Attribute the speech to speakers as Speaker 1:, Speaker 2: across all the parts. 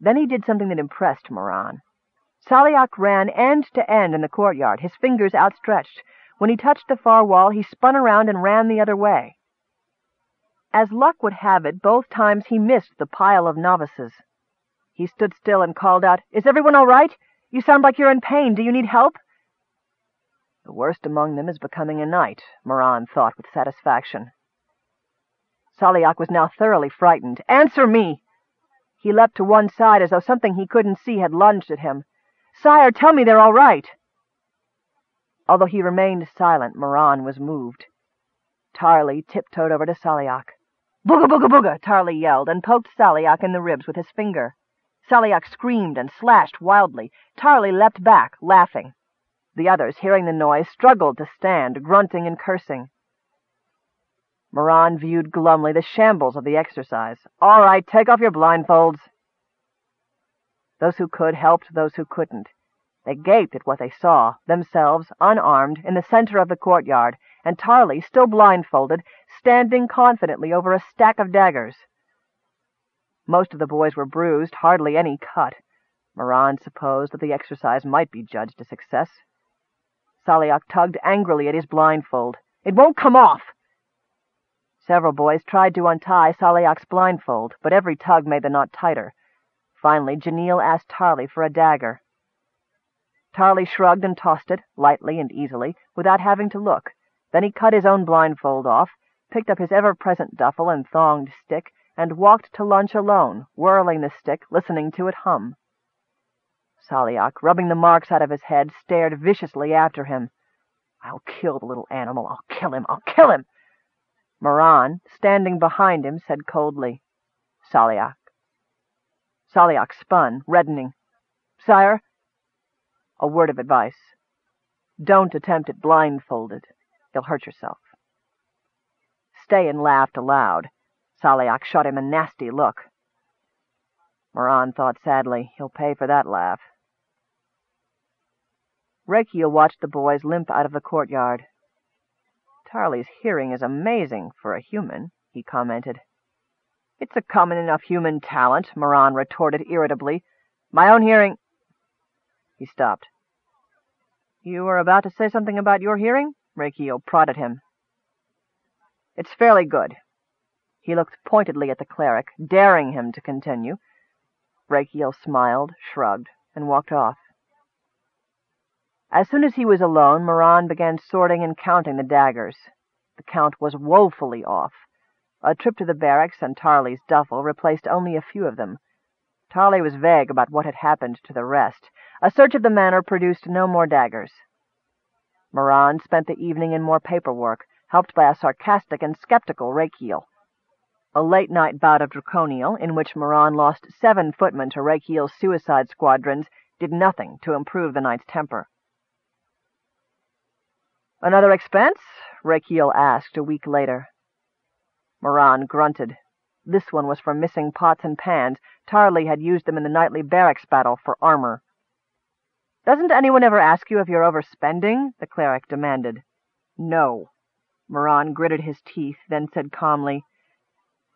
Speaker 1: Then he did something that impressed Moran. Saliak ran end to end in the courtyard, his fingers outstretched. When he touched the far wall, he spun around and ran the other way. As luck would have it, both times he missed the pile of novices. He stood still and called out, Is everyone all right? You sound like you're in pain. Do you need help? The worst among them is becoming a knight, Moran thought with satisfaction. Saliak was now thoroughly frightened. Answer me! He leapt to one side as though something he couldn't see had lunged at him. Sire, tell me they're all right. Although he remained silent, Moran was moved. Tarley tiptoed over to Saliak. Booga booga booga, Tarley yelled, and poked Saliak in the ribs with his finger. Saliak screamed and slashed wildly. Tarley leapt back, laughing. The others, hearing the noise, struggled to stand, grunting and cursing. Moran viewed glumly the shambles of the exercise. All right, take off your blindfolds. Those who could helped those who couldn't. They gaped at what they saw, themselves, unarmed, in the center of the courtyard, and Tarley, still blindfolded, standing confidently over a stack of daggers. Most of the boys were bruised, hardly any cut. Moran supposed that the exercise might be judged a success. Saliak tugged angrily at his blindfold. It won't come off! Several boys tried to untie Saliak's blindfold, but every tug made the knot tighter. Finally, Janil asked Tarley for a dagger. Tarley shrugged and tossed it, lightly and easily, without having to look. Then he cut his own blindfold off, picked up his ever-present duffel and thonged stick, and walked to lunch alone, whirling the stick, listening to it hum. Saliak, rubbing the marks out of his head, stared viciously after him. I'll kill the little animal. I'll kill him. I'll kill him. Moran, standing behind him, said coldly, Saliak. Saliak spun, reddening. Sire, a word of advice. Don't attempt it blindfolded. You'll hurt yourself. Stayan laughed aloud. Saliak shot him a nasty look. Moran thought sadly, he'll pay for that laugh. Rakiel watched the boys limp out of the courtyard. Tarley's hearing is amazing for a human, he commented. It's a common enough human talent, Moran retorted irritably. My own hearing... He stopped. You were about to say something about your hearing? Rakiel prodded him. It's fairly good. He looked pointedly at the cleric, daring him to continue. Rakiel smiled, shrugged, and walked off. As soon as he was alone, Moran began sorting and counting the daggers. The count was woefully off. A trip to the barracks and Tarley's duffel replaced only a few of them. Tarley was vague about what had happened to the rest. A search of the manor produced no more daggers. Moran spent the evening in more paperwork, helped by a sarcastic and skeptical Rakiel. A late-night bout of Draconia, in which Moran lost seven footmen to Rakiel's suicide squadrons, did nothing to improve the knight's temper. Another expense? Rakiel asked a week later. Moran grunted. This one was for missing pots and pans. Tarley had used them in the nightly barracks battle for armor. Doesn't anyone ever ask you if you're overspending? the cleric demanded. No. Moran gritted his teeth, then said calmly,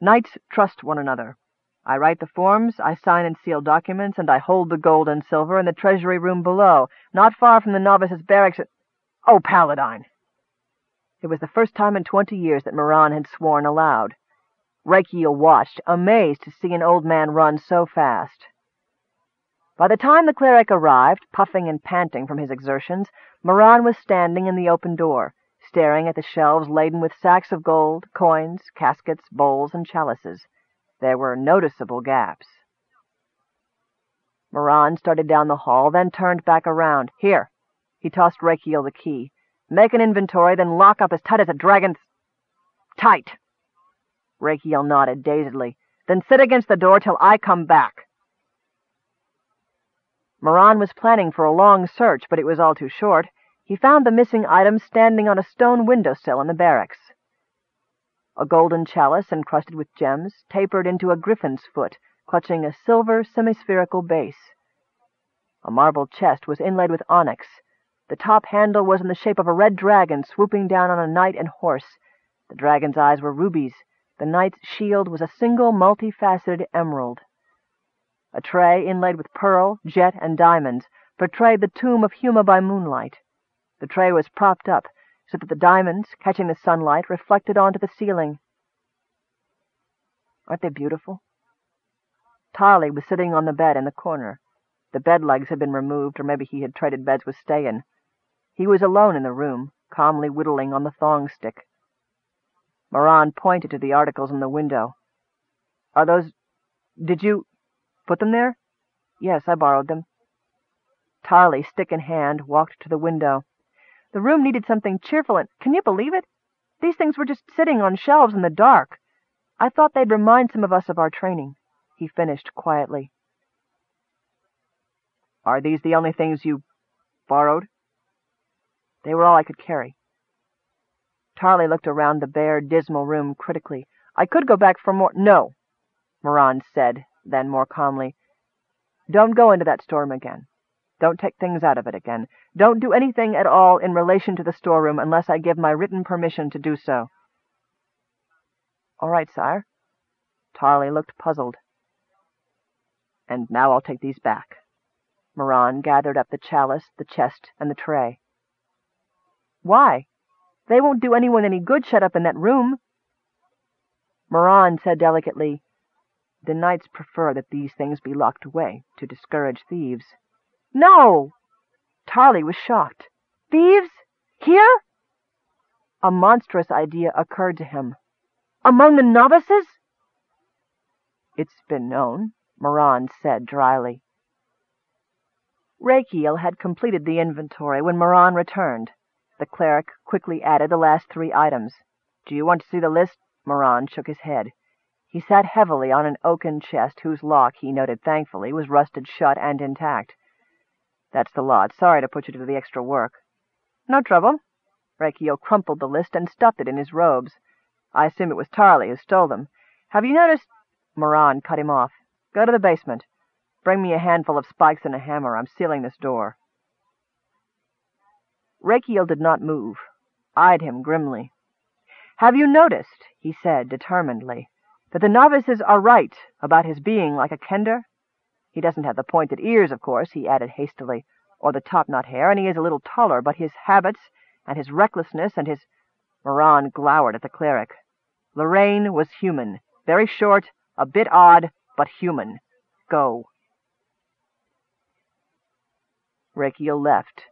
Speaker 1: Knights trust one another. I write the forms, I sign and seal documents, and I hold the gold and silver in the treasury room below, not far from the novices' barracks. Oh, Paladine! It was the first time in twenty years that Moran had sworn aloud. Rakiel watched, amazed to see an old man run so fast. By the time the cleric arrived, puffing and panting from his exertions, Moran was standing in the open door, staring at the shelves laden with sacks of gold, coins, caskets, bowls, and chalices. There were noticeable gaps. Moran started down the hall, then turned back around. Here. He tossed Rakiel the key. Make an inventory, then lock up as tight as a dragon's... Tight! Rakiel nodded dazedly. Then sit against the door till I come back. Moran was planning for a long search, but it was all too short. He found the missing items standing on a stone windowsill in the barracks. A golden chalice encrusted with gems tapered into a griffin's foot, clutching a silver semispherical base. A marble chest was inlaid with onyx, the top handle was in the shape of a red dragon swooping down on a knight and horse. The dragon's eyes were rubies. The knight's shield was a single multifaceted emerald. A tray inlaid with pearl, jet, and diamonds portrayed the tomb of Huma by moonlight. The tray was propped up so that the diamonds, catching the sunlight, reflected onto the ceiling. Aren't they beautiful? Tarley was sitting on the bed in the corner. The bed legs had been removed, or maybe he had traded beds with Stayan. He was alone in the room, calmly whittling on the thong stick. Moran pointed to the articles in the window. Are those... Did you... put them there? Yes, I borrowed them. Tarley, stick in hand, walked to the window. The room needed something cheerful, and can you believe it? These things were just sitting on shelves in the dark. I thought they'd remind some of us of our training, he finished quietly. Are these the only things you borrowed? They were all I could carry. Tarley looked around the bare, dismal room critically. I could go back for more— No, Moran said, then more calmly. Don't go into that storeroom again. Don't take things out of it again. Don't do anything at all in relation to the storeroom unless I give my written permission to do so. All right, sire. Tarley looked puzzled. And now I'll take these back. Moran gathered up the chalice, the chest, and the tray. Why? They won't do anyone any good shut up in that room. Moran said delicately, The knights prefer that these things be locked away to discourage thieves. No! Tarley was shocked. Thieves? Here? A monstrous idea occurred to him. Among the novices? It's been known, Moran said dryly. Rakiel had completed the inventory when Moran returned. The cleric quickly added the last three items. Do you want to see the list? Moran shook his head. He sat heavily on an oaken chest whose lock, he noted thankfully, was rusted shut and intact. That's the lot. Sorry to put you to the extra work. No trouble. Rakiel crumpled the list and stuffed it in his robes. I assume it was Tarley who stole them. Have you noticed... Moran cut him off. Go to the basement. Bring me a handful of spikes and a hammer. I'm sealing this door. Rakiel did not move, eyed him grimly. Have you noticed, he said determinedly, that the novices are right about his being like a kender? He doesn't have the pointed ears, of course, he added hastily, or the top-knot hair, and he is a little taller, but his habits and his recklessness and his... Moran glowered at the cleric. Lorraine was human, very short, a bit odd, but human. Go. Rakiel left.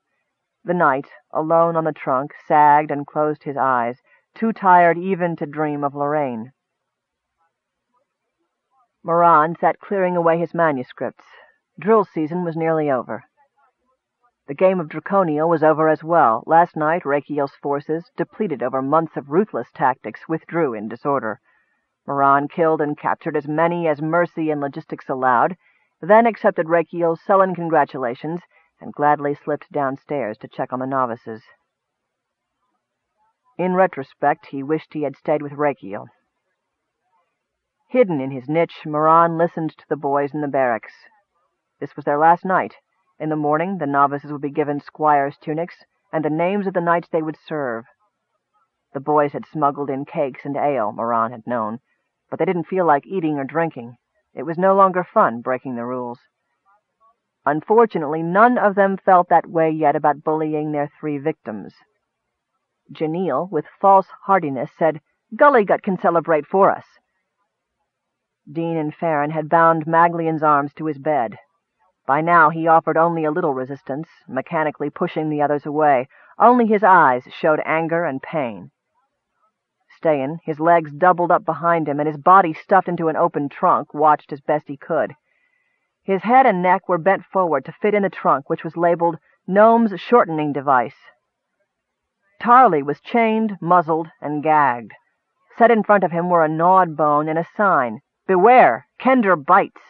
Speaker 1: The knight, alone on the trunk, sagged and closed his eyes, too tired even to dream of Lorraine. Moran sat clearing away his manuscripts. Drill season was nearly over. The game of Draconia was over as well. Last night, Rakiel's forces, depleted over months of ruthless tactics, withdrew in disorder. Moran killed and captured as many as mercy and logistics allowed, then accepted Rakiel's sullen congratulations and gladly slipped downstairs to check on the novices. In retrospect, he wished he had stayed with Rakiel. Hidden in his niche, Moran listened to the boys in the barracks. This was their last night. In the morning, the novices would be given squires' tunics and the names of the knights they would serve. The boys had smuggled in cakes and ale, Moran had known, but they didn't feel like eating or drinking. It was no longer fun breaking the rules. Unfortunately, none of them felt that way yet about bullying their three victims. Janelle, with false heartiness, said, Gullygut can celebrate for us. Dean and Farron had bound Maglian's arms to his bed. By now he offered only a little resistance, mechanically pushing the others away. Only his eyes showed anger and pain. Stayan, his legs doubled up behind him and his body stuffed into an open trunk, watched as best he could. His head and neck were bent forward to fit in the trunk, which was labeled Gnome's Shortening Device. Tarley was chained, muzzled, and gagged. Set in front of him were a gnawed bone and a sign, Beware! Kender bites!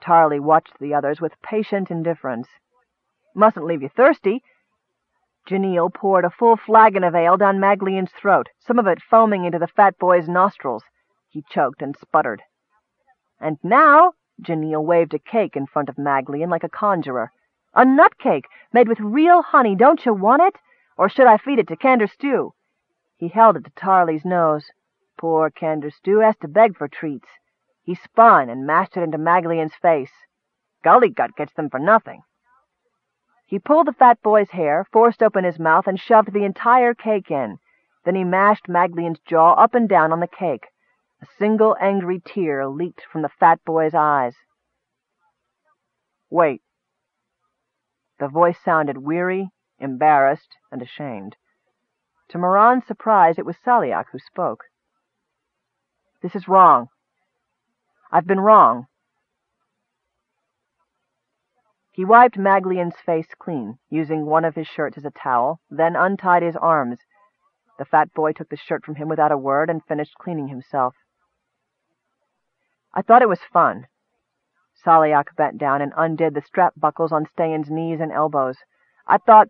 Speaker 1: Tarley watched the others with patient indifference. Mustn't leave you thirsty. Janelle poured a full flagon of ale down Maglian's throat, some of it foaming into the fat boy's nostrils. He choked and sputtered. And now, Janelle waved a cake in front of Maglian like a conjurer. A nut cake, made with real honey. Don't you want it? Or should I feed it to Kender Stew? He held it to Tarley's nose. Poor Kender Stew has to beg for treats. He spun and mashed it into Maglian's face. Gully gut gets them for nothing. He pulled the fat boy's hair, forced open his mouth, and shoved the entire cake in. Then he mashed Maglian's jaw up and down on the cake. A single angry tear leaked from the fat boy's eyes. Wait. The voice sounded weary, embarrassed, and ashamed. To Moran's surprise, it was Saliak who spoke. This is wrong. I've been wrong. He wiped Maglian's face clean, using one of his shirts as a towel, then untied his arms. The fat boy took the shirt from him without a word and finished cleaning himself. I thought it was fun. Saliak bent down and undid the strap buckles on Stayen's knees and elbows. I thought,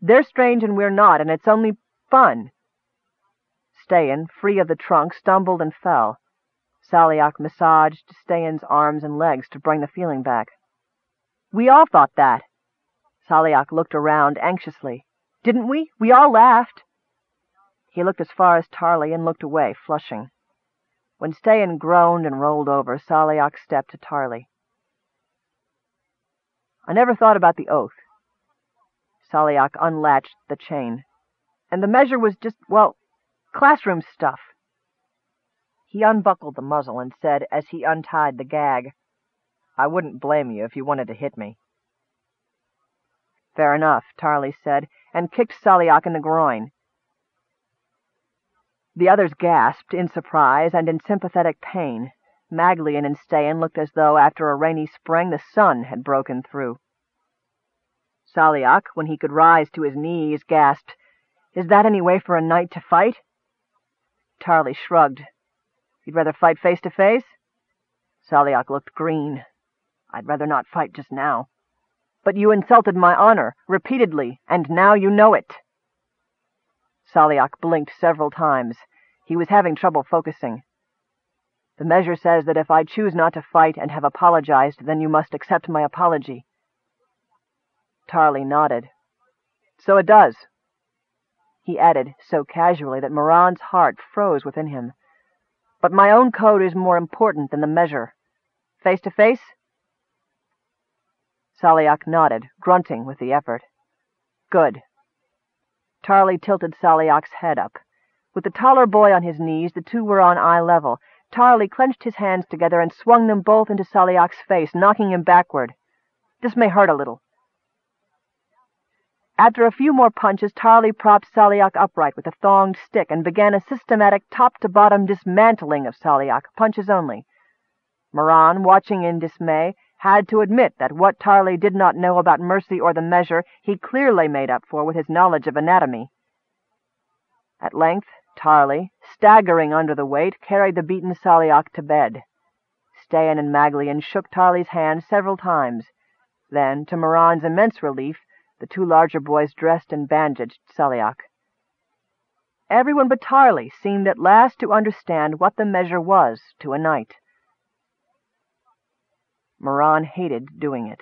Speaker 1: they're strange and we're not, and it's only fun. Stayen, free of the trunk, stumbled and fell. Saliak massaged Stayen's arms and legs to bring the feeling back. We all thought that. Saliak looked around anxiously. Didn't we? We all laughed. He looked as far as Tarley and looked away, flushing. When Stayen groaned and rolled over, Saliak stepped to Tarley. I never thought about the oath. Saliak unlatched the chain. And the measure was just, well, classroom stuff. He unbuckled the muzzle and said as he untied the gag, I wouldn't blame you if you wanted to hit me. Fair enough, Tarley said, and kicked Saliak in the groin. The others gasped in surprise and in sympathetic pain. Maglian and Stayen looked as though, after a rainy spring, the sun had broken through. Saliak, when he could rise to his knees, gasped, Is that any way for a knight to fight? Tarley shrugged. You'd rather fight face to face? Saliak looked green. I'd rather not fight just now. But you insulted my honor, repeatedly, and now you know it. Saliak blinked several times. He was having trouble focusing. The measure says that if I choose not to fight and have apologized, then you must accept my apology. Tarley nodded. So it does. He added, so casually that Moran's heart froze within him. But my own code is more important than the measure. Face to face? Saliak nodded, grunting with the effort. Good. Tarley tilted Saliak's head up. With the taller boy on his knees, the two were on eye level. Tarley clenched his hands together and swung them both into Saliak's face, knocking him backward. This may hurt a little. After a few more punches, Tarley propped Saliak upright with a thonged stick and began a systematic top-to-bottom dismantling of Saliak, punches only. Moran, watching in dismay, had to admit that what Tarley did not know about mercy or the measure he clearly made up for with his knowledge of anatomy. At length, Tarley, staggering under the weight, carried the beaten Saliak to bed. Stayen and Maglian shook Tarley's hand several times. Then, to Moran's immense relief, the two larger boys dressed and bandaged Saliak. Everyone but Tarley seemed at last to understand what the measure was to a knight. Moran hated doing it.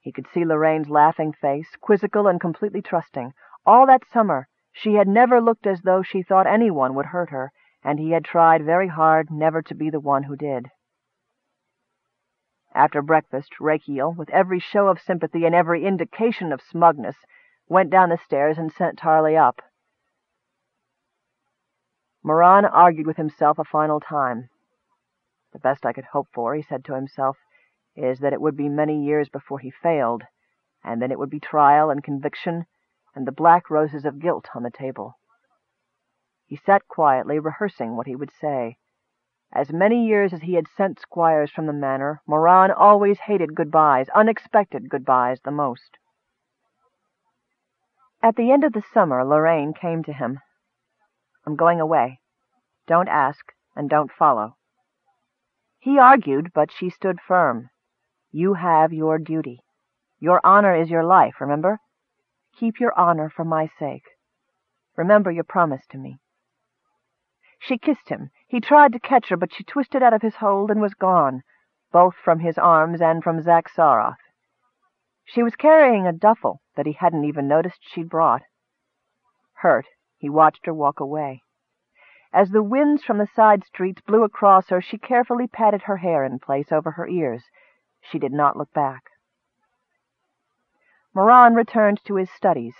Speaker 1: He could see Lorraine's laughing face, quizzical and completely trusting. All that summer she had never looked as though she thought anyone would hurt her, and he had tried very hard never to be the one who did. After breakfast, Rakiel, with every show of sympathy and every indication of smugness, went down the stairs and sent Tarley up. Moran argued with himself a final time. The best I could hope for, he said to himself, is that it would be many years before he failed, and then it would be trial and conviction and the black roses of guilt on the table. He sat quietly, rehearsing what he would say. As many years as he had sent squires from the manor, Moran always hated goodbyes, unexpected goodbyes, the most. At the end of the summer, Lorraine came to him. I'm going away. Don't ask, and don't follow. He argued, but she stood firm. You have your duty. Your honor is your life, remember? Keep your honor for my sake. Remember your promise to me. She kissed him. He tried to catch her, but she twisted out of his hold and was gone, both from his arms and from Xak Tsaroth. She was carrying a duffel that he hadn't even noticed she'd brought. Hurt, he watched her walk away. As the winds from the side streets blew across her, she carefully patted her hair in place over her ears. She did not look back. Moran returned to his studies.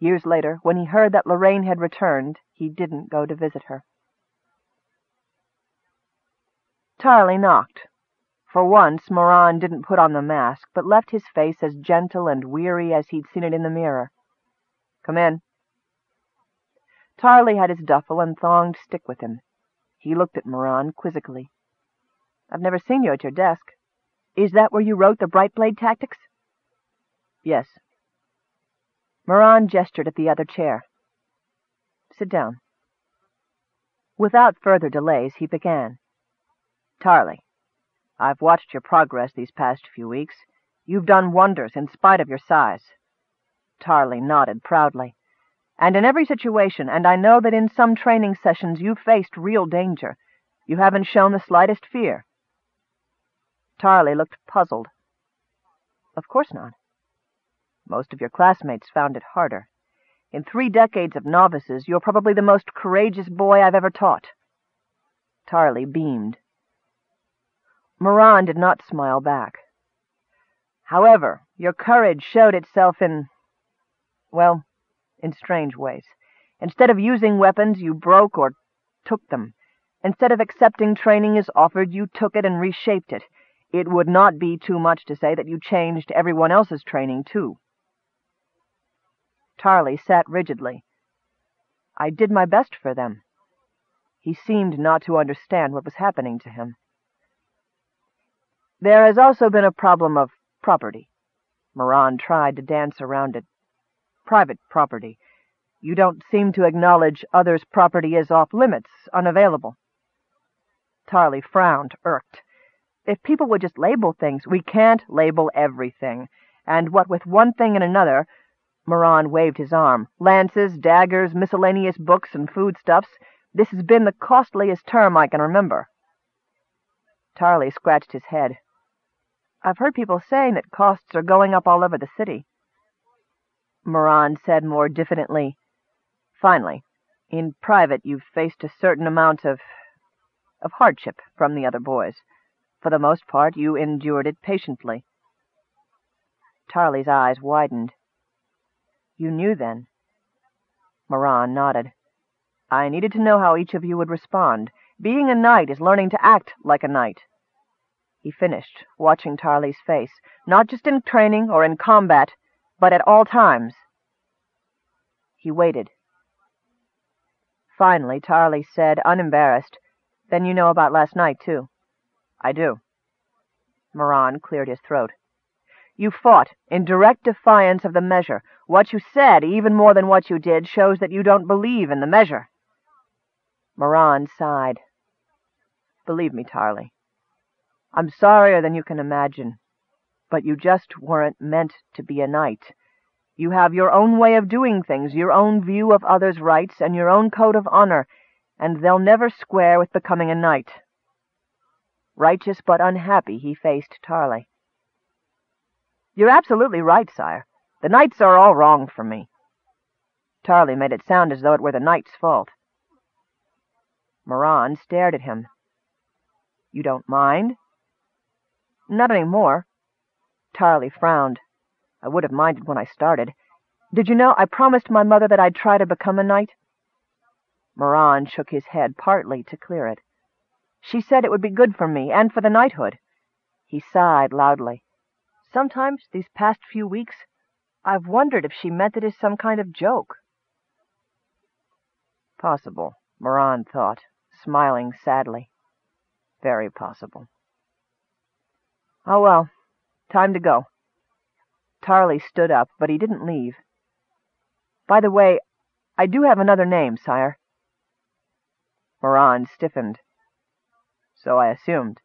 Speaker 1: Years later, when he heard that Lorraine had returned, he didn't go to visit her. Tarley knocked. For once, Moran didn't put on the mask, but left his face as gentle and weary as he'd seen it in the mirror. Come in. Tarley had his duffel and thonged stick with him. He looked at Moran quizzically. I've never seen you at your desk. Is that where you wrote the Bright Blade Tactics? Yes. Moran gestured at the other chair. Sit down. Without further delays, he began. Tarley, I've watched your progress these past few weeks. You've done wonders in spite of your size. Tarley nodded proudly. And in every situation, and I know that in some training sessions you've faced real danger, you haven't shown the slightest fear. Tarley looked puzzled. Of course not. Most of your classmates found it harder. In three decades of novices, you're probably the most courageous boy I've ever taught. Tarley beamed. Moran did not smile back. However, your courage showed itself in, well, in strange ways. Instead of using weapons, you broke or took them. Instead of accepting training as offered, you took it and reshaped it. It would not be too much to say that you changed everyone else's training, too. Tarley sat rigidly. I did my best for them. He seemed not to understand what was happening to him. There has also been a problem of property. Moran tried to dance around it. Private property. You don't seem to acknowledge others' property is off-limits, unavailable. Tarley frowned, irked. If people would just label things, we can't label everything. And what with one thing and another, Moran waved his arm, lances, daggers, miscellaneous books, and foodstuffs, this has been the costliest term I can remember. Tarley scratched his head. I've heard people saying that costs are going up all over the city. Moran said more diffidently, Finally, in private you've faced a certain amount of... of hardship from the other boys. For the most part, you endured it patiently. Tarley's eyes widened. You knew then? Moran nodded. I needed to know how each of you would respond. Being a knight is learning to act like a knight. He finished, watching Tarley's face, not just in training or in combat, but at all times. He waited. Finally, Tarley said, unembarrassed, Then you know about last night, too. I do. Moran cleared his throat. You fought, in direct defiance of the measure. What you said, even more than what you did, shows that you don't believe in the measure. Moran sighed. Believe me, Tarley, I'm sorrier than you can imagine, but you just weren't meant to be a knight. You have your own way of doing things, your own view of others' rights, and your own code of honor, and they'll never square with becoming a knight. Righteous but unhappy, he faced Tarley. You're absolutely right, sire. The knights are all wrong for me. Tarley made it sound as though it were the knight's fault. Moran stared at him. You don't mind? Not any more. Tarley frowned. I would have minded when I started. Did you know I promised my mother that I'd try to become a knight? Moran shook his head, partly to clear it. She said it would be good for me, and for the knighthood. He sighed loudly. Sometimes, these past few weeks, I've wondered if she meant it as some kind of joke. Possible, Moran thought, smiling sadly. Very possible. Oh, well, time to go. Tarley stood up, but he didn't leave. By the way, I do have another name, sire. Moran stiffened. So I assumed.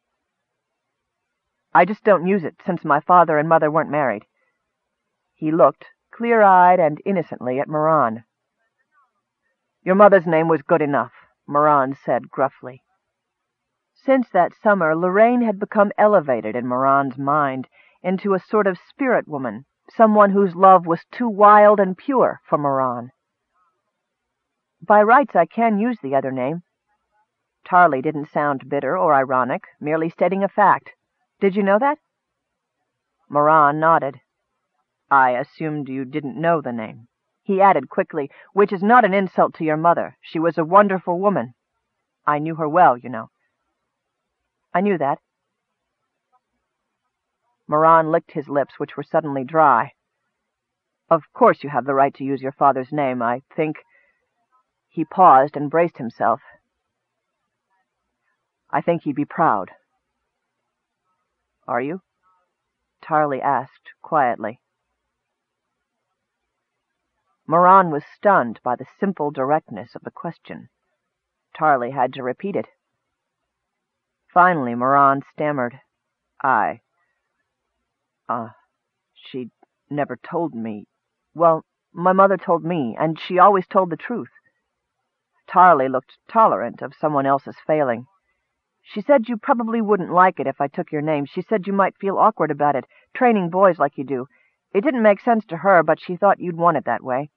Speaker 1: I just don't use it, since my father and mother weren't married. He looked, clear-eyed and innocently, at Moran. Your mother's name was good enough, Moran said gruffly. Since that summer, Lorraine had become elevated in Moran's mind into a sort of spirit woman, someone whose love was too wild and pure for Moran. By rights, I can use the other name, Tarley didn't sound bitter or ironic, merely stating a fact. Did you know that? Moran nodded. I assumed you didn't know the name. He added quickly, which is not an insult to your mother. She was a wonderful woman. I knew her well, you know. I knew that. Moran licked his lips, which were suddenly dry. Of course you have the right to use your father's name. I think... He paused and braced himself. I think he'd be proud. Are you? Tarley asked quietly. Moran was stunned by the simple directness of the question. Tarley had to repeat it. Finally, Moran stammered, I... Uh, she never told me. Well, my mother told me, and she always told the truth. Tarley looked tolerant of someone else's failing. She said you probably wouldn't like it if I took your name. She said you might feel awkward about it, training boys like you do. It didn't make sense to her, but she thought you'd want it that way.